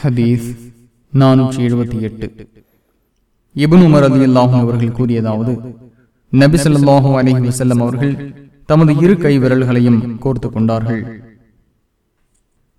ஹதீஸ் நானூற்றி எழுபத்தி எட்டு. இபுன் உமர் அலி அல்லாஹும் அவர்கள் கூறியதாவது நபி ஸல்லல்லாஹு அலைஹி வஸல்லம் அவர்கள் தமது இரு கை விரல்களையும் கோர்த்து கொண்டார்கள்.